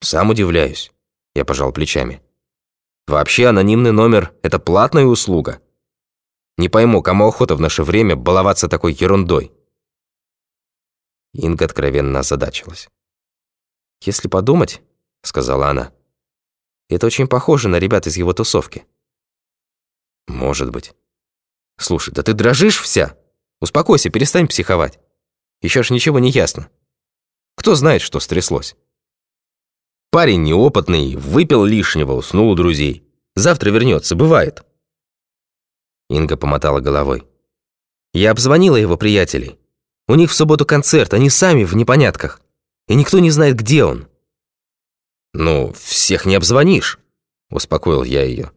Сам удивляюсь. Я пожал плечами. Вообще анонимный номер – это платная услуга. Не пойму, кому охота в наше время баловаться такой ерундой. Инга откровенно озадачилась. «Если подумать», — сказала она, — «это очень похоже на ребят из его тусовки». «Может быть». «Слушай, да ты дрожишь вся? Успокойся, перестань психовать. Еще ж ничего не ясно. Кто знает, что стряслось?» Парень неопытный, выпил лишнего, уснул у друзей. Завтра вернется, бывает. Инга помотала головой. Я обзвонила его приятелей. У них в субботу концерт, они сами в непонятках. И никто не знает, где он. «Ну, всех не обзвонишь», — успокоил я ее.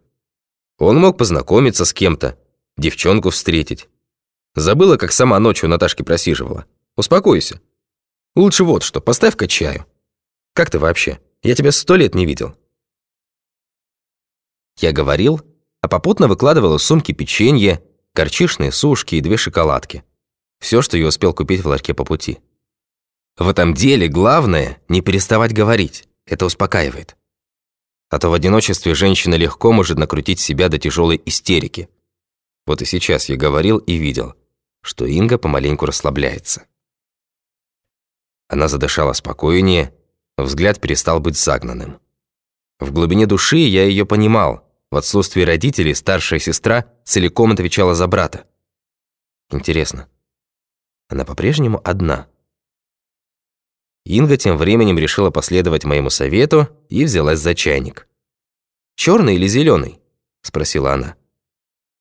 Он мог познакомиться с кем-то, девчонку встретить. Забыла, как сама ночью Наташки просиживала. Успокойся. Лучше вот что, поставь-ка чаю. Как ты вообще? Я тебя сто лет не видел». Я говорил, а попутно выкладывал из сумки печенье, горчишные сушки и две шоколадки. Все, что я успел купить в ларьке по пути. В этом деле главное – не переставать говорить. Это успокаивает. А то в одиночестве женщина легко может накрутить себя до тяжелой истерики. Вот и сейчас я говорил и видел, что Инга помаленьку расслабляется. Она задышала спокойнее, Взгляд перестал быть загнанным. В глубине души я ее понимал. В отсутствие родителей старшая сестра целиком отвечала за брата. Интересно, она по-прежнему одна? Инга тем временем решила последовать моему совету и взялась за чайник. «Черный или зеленый?» – спросила она.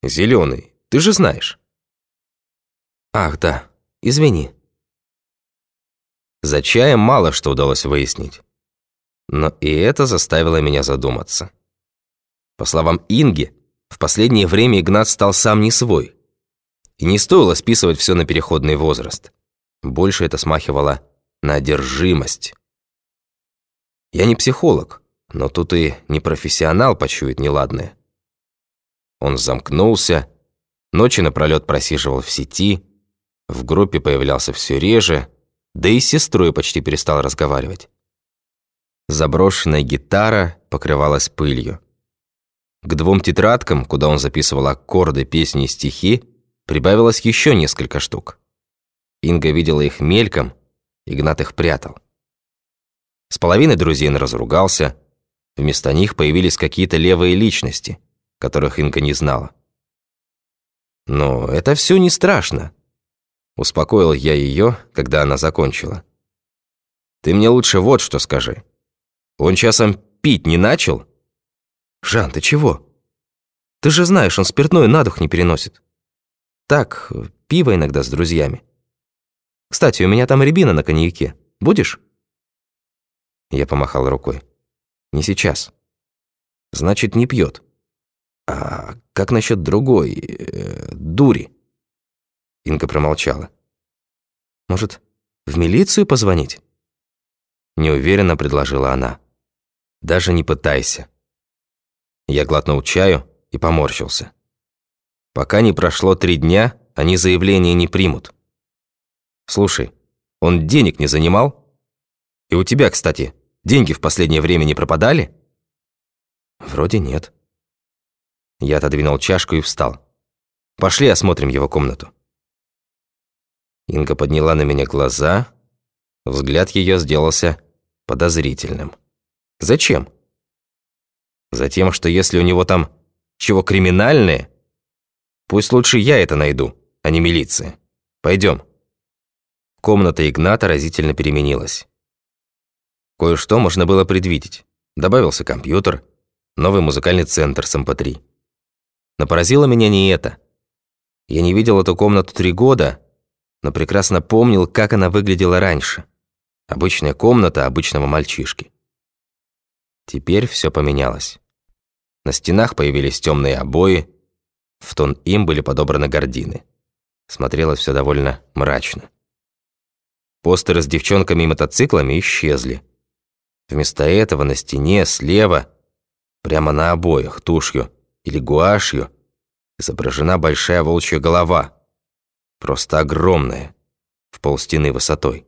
«Зеленый, ты же знаешь». «Ах, да, извини». За чаем мало что удалось выяснить. Но и это заставило меня задуматься. По словам Инги, в последнее время Игнат стал сам не свой. И не стоило списывать все на переходный возраст. Больше это смахивало на одержимость. Я не психолог, но тут и не профессионал почует неладное. Он замкнулся, ночи напролет просиживал в сети, в группе появлялся все реже, да и с сестрой почти перестал разговаривать. Заброшенная гитара покрывалась пылью. К двум тетрадкам, куда он записывал аккорды, песни и стихи, прибавилось еще несколько штук. Инга видела их мельком, Игнат их прятал. С половиной друзей он разругался, вместо них появились какие-то левые личности, которых Инга не знала. Но это все не страшно. Успокоил я ее, когда она закончила. «Ты мне лучше вот что скажи. Он часом пить не начал?» «Жан, ты чего? Ты же знаешь, он спиртное на дух не переносит. Так, пиво иногда с друзьями. Кстати, у меня там рябина на коньяке. Будешь?» Я помахал рукой. «Не сейчас. Значит, не пьет. А как насчет другой, э, дури?» Инга промолчала. «Может, в милицию позвонить?» Неуверенно предложила она. «Даже не пытайся». Я глотнул чаю и поморщился. Пока не прошло три дня, они заявление не примут. «Слушай, он денег не занимал? И у тебя, кстати, деньги в последнее время не пропадали?» «Вроде нет». Я отодвинул чашку и встал. «Пошли осмотрим его комнату». Инга подняла на меня глаза. Взгляд ее сделался подозрительным. «Зачем?» «Затем, что если у него там чего криминальное, пусть лучше я это найду, а не милиция. Пойдем». Комната Игната разительно переменилась. Кое-что можно было предвидеть. Добавился компьютер, новый музыкальный центр с МП3. Эм Но поразило меня не это. Я не видел эту комнату три года, но прекрасно помнил, как она выглядела раньше. Обычная комната обычного мальчишки. Теперь все поменялось. На стенах появились темные обои, в тон им были подобраны гардины. Смотрелось все довольно мрачно. Постеры с девчонками и мотоциклами исчезли. Вместо этого на стене слева, прямо на обоях, тушью или гуашью, изображена большая волчья голова – Просто огромная, в полстены высотой.